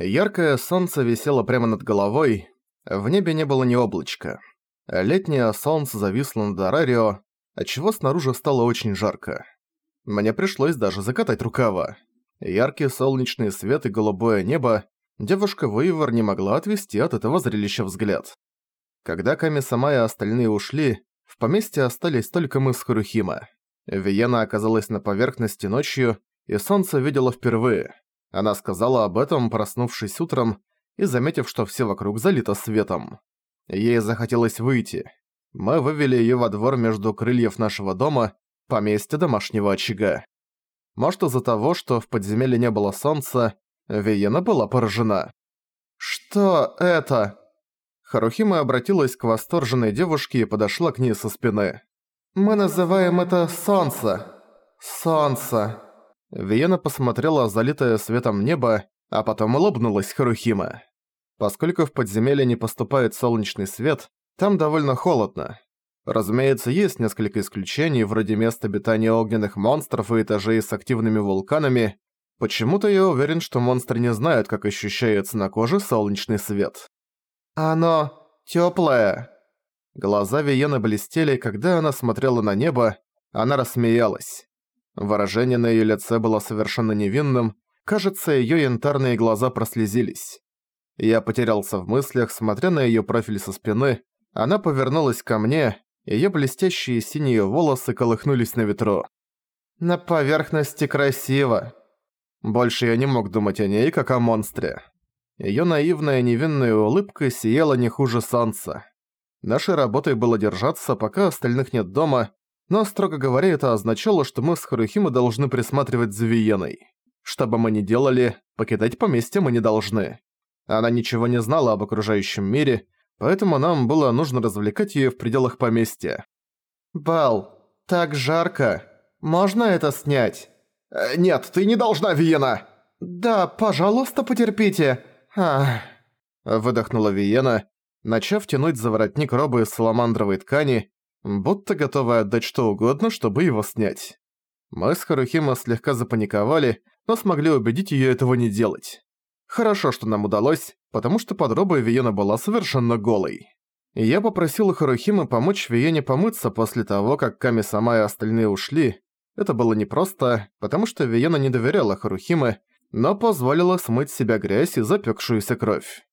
Яркое солнце висело прямо над головой, в небе не было ни облачка. Летнее солнце зависло над Арарио, отчего снаружи стало очень жарко. Мне пришлось даже закатать рукава. Яркий солнечный свет и голубое небо, девушка Вейвор не могла отвести от этого зрелища взгляд. Когда Ками-сама и остальные ушли, в поместье остались только мы с Харухима. Виена оказалась на поверхности ночью, и солнце видела впервые. Она сказала об этом, проснувшись утром и заметив, что все вокруг залито светом. Ей захотелось выйти. Мы вывели её во двор между крыльев нашего дома, поместье домашнего очага. Может, из-за того, что в подземелье не было солнца, Виена была поражена. «Что это?» Харухима обратилась к восторженной девушке и подошла к ней со спины. «Мы называем это солнце. Солнце». Виена посмотрела залитое светом небо, а потом улыбнулась Харухима. Поскольку в подземелье не поступает солнечный свет, там довольно холодно. Разумеется, есть несколько исключений, вроде мест обитания огненных монстров и этажей с активными вулканами. Почему-то я уверен, что монстры не знают, как ощущается на коже солнечный свет. «Оно тёплое». Глаза Виены блестели, когда она смотрела на небо, она рассмеялась. Выражение на её лице было совершенно невинным, кажется, её янтарные глаза прослезились. Я потерялся в мыслях, смотря на её профиль со спины. Она повернулась ко мне, её блестящие синие волосы колыхнулись на ветру. «На поверхности красиво». Больше я не мог думать о ней, как о монстре. Её наивная невинная улыбка сияла не хуже солнца. Нашей работой было держаться, пока остальных нет дома, но, строго говоря, это означало, что мы с Харухима должны присматривать за Виеной. Что бы мы ни делали, покидать поместье мы не должны. Она ничего не знала об окружающем мире, поэтому нам было нужно развлекать её в пределах поместья. «Бал, так жарко. Можно это снять?» э, «Нет, ты не должна, Виена!» «Да, пожалуйста, потерпите. Ах...» Выдохнула Виена, начав тянуть за воротник робы из саламандровой ткани, будто готовая отдать что угодно, чтобы его снять. Мы с Харухима слегка запаниковали, но смогли убедить её этого не делать. Хорошо, что нам удалось, потому что под робой Виена была совершенно голой. Я попросил Харухима помочь Виене помыться после того, как Ками сама и остальные ушли. Это было непросто, потому что Виена не доверяла Харухиме, но позволила смыть с себя грязь и запекшуюся кровь.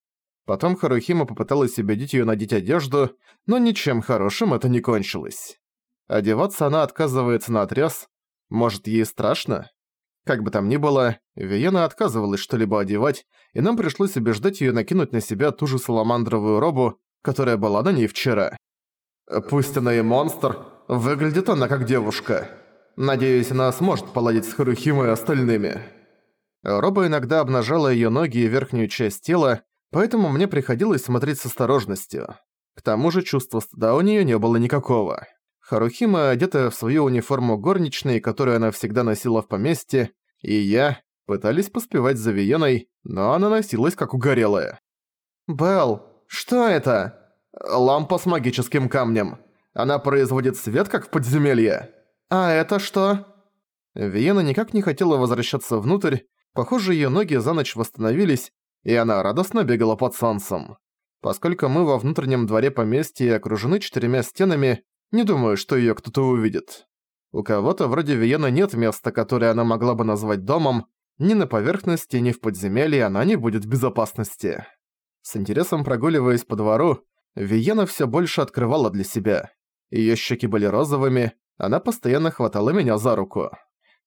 Потом Харухима попыталась убедить её надеть одежду, но ничем хорошим это не кончилось. Одеваться она отказывается на отрез. Может, ей страшно? Как бы там ни было, Виена отказывалась что-либо одевать, и нам пришлось убеждать её накинуть на себя ту же саламандровую робу, которая была на ней вчера. Пусть она и монстр, выглядит она как девушка. Надеюсь, она сможет поладить с Харухимой и остальными. Роба иногда обнажала её ноги и верхнюю часть тела, поэтому мне приходилось смотреть с осторожностью. К тому же чувства стыда у неё не было никакого. Харухима, одетая в свою униформу горничной, которую она всегда носила в поместье, и я пытались поспевать за Виеной, но она носилась как угорелая. «Белл, что это?» «Лампа с магическим камнем. Она производит свет, как в подземелье». «А это что?» Виена никак не хотела возвращаться внутрь, похоже, её ноги за ночь восстановились, и она радостно бегала под солнцем. Поскольку мы во внутреннем дворе поместья окружены четырьмя стенами, не думаю, что её кто-то увидит. У кого-то вроде Виена нет места, которое она могла бы назвать домом, ни на поверхности, ни в подземелье она не будет в безопасности. С интересом прогуливаясь по двору, Виена всё больше открывала для себя. Её щеки были розовыми, она постоянно хватала меня за руку.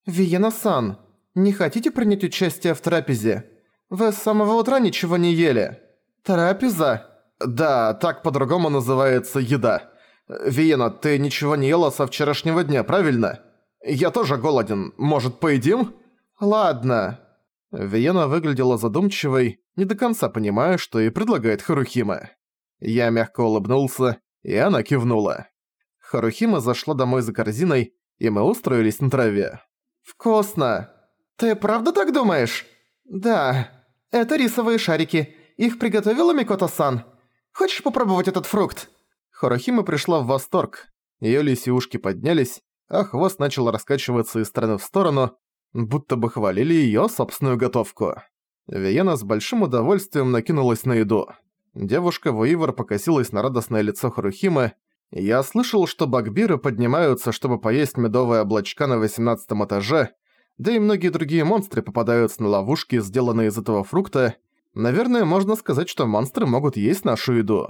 «Виена-сан, не хотите принять участие в трапезе? Вы с самого утра ничего не ели». «Трапеза?» «Да, так по-другому называется еда. Виена, ты ничего не ела со вчерашнего дня, правильно? Я тоже голоден. Может, поедим?» «Ладно». Виена выглядела задумчивой, не до конца понимая, что ей предлагает Харухима. Я мягко улыбнулся, и она кивнула. Харухима зашла домой за корзиной, и мы устроились на траве. «Вкусно! Ты правда так думаешь?» «Да. Это рисовые шарики. Их приготовила Микото-сан. Хочешь попробовать этот фрукт?» Харухима пришла в восторг. Её лисиушки поднялись, а хвост начал раскачиваться из стороны в сторону, будто бы хвалили её собственную готовку. Виена с большим удовольствием накинулась на еду. Девушка Вуивер покосилась на радостное лицо Харухимы. Я слышал, что багбиры поднимаются, чтобы поесть медовые облачка на 18 этаже, да и многие другие монстры попадаются на ловушки, сделанные из этого фрукта. Наверное, можно сказать, что монстры могут есть нашу еду.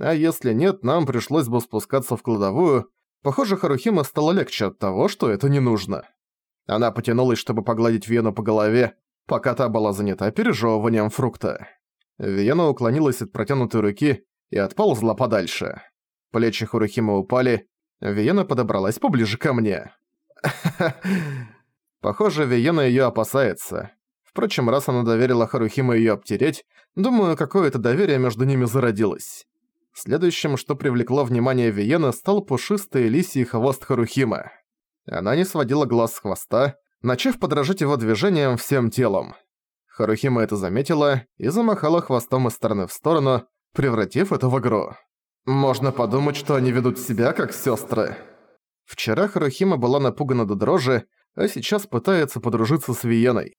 А если нет, нам пришлось бы спускаться в кладовую. Похоже, Харухима стало легче от того, что это не нужно. Она потянулась, чтобы погладить Вену по голове, пока та была занята пережевыванием фрукта. Вена уклонилась от протянутой руки и отползла подальше. Плечи Харухимы упали, Виена подобралась поближе ко мне. Похоже, Виена её опасается. Впрочем, раз она доверила Харухиме её обтереть, думаю, какое-то доверие между ними зародилось. Следующим, что привлекло внимание Виены, стал пушистый лисий хвост Харухима. Она не сводила глаз с хвоста, начав подражать его движениям всем телом. Харухима это заметила и замахала хвостом из стороны в сторону, превратив это в игру. Можно подумать, что они ведут себя как сестры. Вчера Харухима была напугана до дрожи, а сейчас пытается подружиться с Виеной.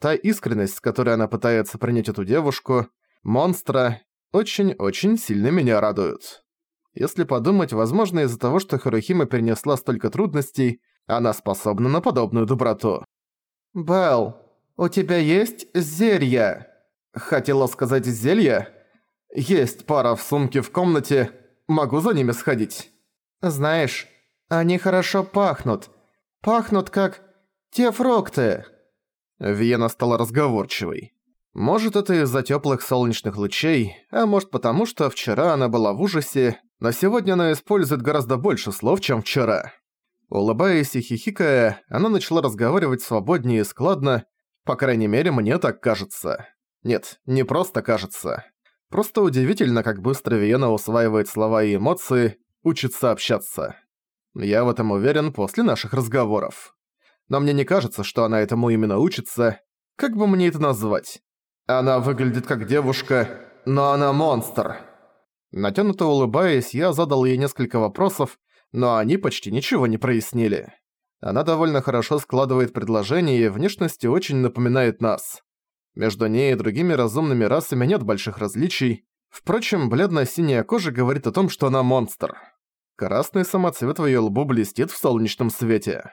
Та искренность, с которой она пытается принять эту девушку, монстра, очень-очень сильно меня радуют. Если подумать, возможно, из-за того, что Харухима перенесла столько трудностей, она способна на подобную доброту. «Белл, у тебя есть зелья?» Хотела сказать зелья? Есть пара в сумке в комнате, могу за ними сходить. Знаешь, они хорошо пахнут. Пахнут как те фрукты. Виена стала разговорчивой. Может, это из-за тёплых солнечных лучей, а может потому, что вчера она была в ужасе, но сегодня она использует гораздо больше слов, чем вчера. Улыбаясь и хихикая, она начала разговаривать свободнее и складно, по крайней мере, мне так кажется. Нет, не просто кажется. Просто удивительно, как быстро Виена усваивает слова и эмоции, учится общаться. Я в этом уверен после наших разговоров. Но мне не кажется, что она этому именно учится. Как бы мне это назвать? Она выглядит как девушка, но она монстр. Натянуто улыбаясь, я задал ей несколько вопросов, но они почти ничего не прояснили. Она довольно хорошо складывает предложения и внешностью очень напоминает нас. Между ней и другими разумными расами нет больших различий. Впрочем, бледно-синяя кожа говорит о том, что она монстр. Красный самоцвет в её лбу блестит в солнечном свете.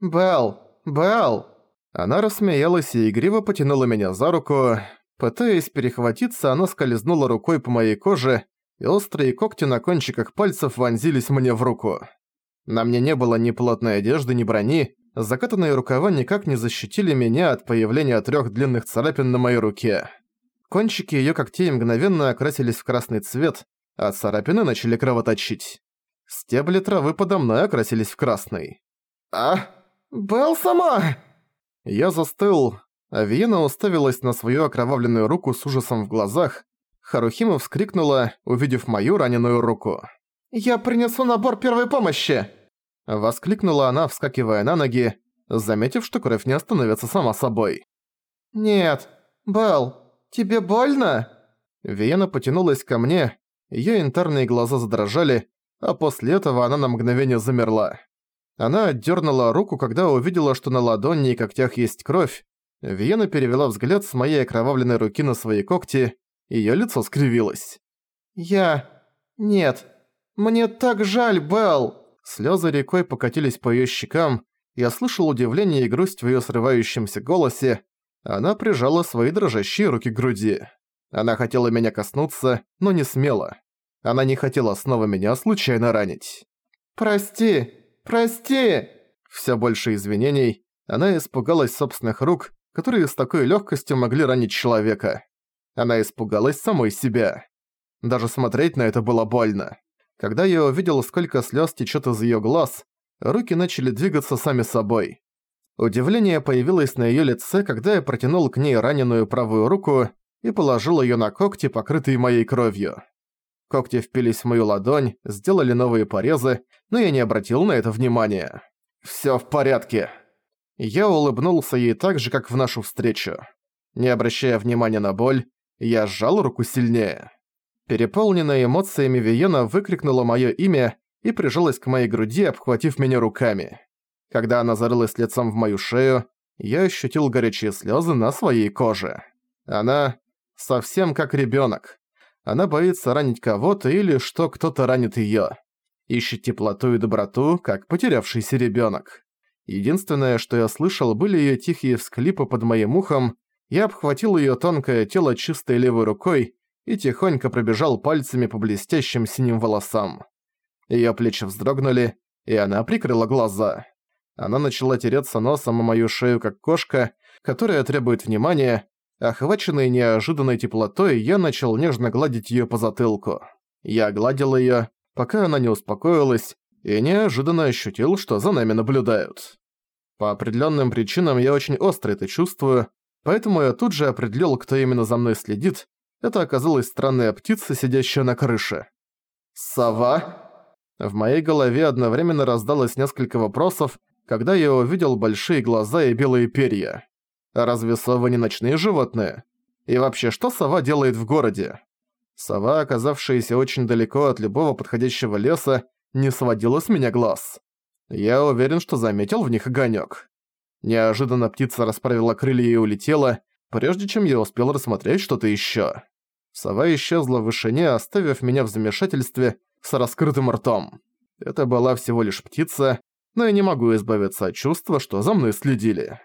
«Белл! Белл!» Она рассмеялась и игриво потянула меня за руку. Пытаясь перехватиться, она скользнула рукой по моей коже, и острые когти на кончиках пальцев вонзились мне в руку. На мне не было ни плотной одежды, ни брони, закатанные рукава никак не защитили меня от появления трёх длинных царапин на моей руке. Кончики её когтей мгновенно окрасились в красный цвет, а царапины начали кровоточить. Стебли травы подо мной окрасились в красный. «А? Белл сама!» Я застыл, а Виена уставилась на свою окровавленную руку с ужасом в глазах. Харухима вскрикнула, увидев мою раненую руку. «Я принесу набор первой помощи!» Воскликнула она, вскакивая на ноги, заметив, что кровь не остановится сама собой. «Нет, Белл, тебе больно?» Виена потянулась ко мне, её янтарные глаза задрожали, а после этого она на мгновение замерла. Она отдернула руку, когда увидела, что на ладони и когтях есть кровь. Виена перевела взгляд с моей окровавленной руки на свои когти, её лицо скривилось. «Я... Нет. Мне так жаль, Белл!» Слёзы рекой покатились по её щекам, я слышал удивление и грусть в её срывающемся голосе. Она прижала свои дрожащие руки к груди. Она хотела меня коснуться, но не смела. Она не хотела снова меня случайно ранить. «Прости! Прости!» Всё больше извинений. Она испугалась собственных рук, которые с такой лёгкостью могли ранить человека. Она испугалась самой себя. Даже смотреть на это было больно. Когда я увидел, сколько слез течет из ее глаз, руки начали двигаться сами собой. Удивление появилось на ее лице, когда я протянул к ней раненую правую руку и положил ее на когти, покрытые моей кровью. Когти впились в мою ладонь, сделали новые порезы, но я не обратил на это внимания. Все в порядке». Я улыбнулся ей так же, как в нашу встречу. Не обращая внимания на боль, я сжал руку сильнее. Переполненная эмоциями Виена выкрикнула моё имя и прижалась к моей груди, обхватив меня руками. Когда она зарылась лицом в мою шею, я ощутил горячие слёзы на своей коже. Она совсем как ребёнок. Она боится ранить кого-то или что кто-то ранит её. Ищет теплоту и доброту, как потерявшийся ребёнок. Единственное, что я слышал, были её тихие всклипы под моим ухом. Я обхватил её тонкое тело чистой левой рукой и тихонько пробежал пальцами по блестящим синим волосам. Её плечи вздрогнули, и она прикрыла глаза. Она начала тереться носом о мою шею, как кошка, которая требует внимания. Охваченный неожиданной теплотой, я начал нежно гладить её по затылку. Я гладил её, пока она не успокоилась, и неожиданно ощутил, что за нами наблюдают. По определённым причинам я очень остро это чувствую, поэтому я тут же определил, кто именно за мной следит. Это оказалась странная птица, сидящая на крыше. «Сова?» В моей голове одновременно раздалось несколько вопросов, когда я увидел большие глаза и белые перья. Разве совы не ночные животные? И вообще, что сова делает в городе? Сова, оказавшаяся очень далеко от любого подходящего леса, не сводила с меня глаз. Я уверен, что заметил в них огонёк. Неожиданно птица расправила крылья и улетела, прежде чем я успел рассмотреть что-то ещё. Сова исчезла в вышине, оставив меня в замешательстве с раскрытым ртом. Это была всего лишь птица, но я не могу избавиться от чувства, что за мной следили.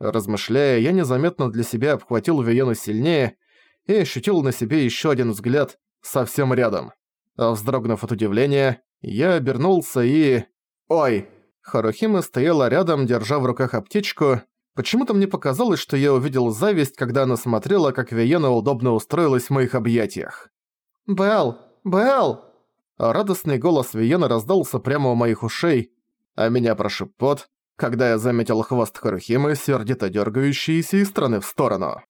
Размышляя, я незаметно для себя обхватил Виену сильнее и ощутил на себе еще один взгляд совсем рядом. А вздрогнув от удивления, я обернулся и... Ой! Харухима стояла рядом, держа в руках аптечку. Почему-то мне показалось, что я увидел зависть, когда она смотрела, как Виена удобно устроилась в моих объятиях. «Белл! Белл!» Радостный голос Виены раздался прямо у моих ушей, а меня прошиб пот, когда я заметил хвост Харухимы, сердито дергающийся из стороны в сторону.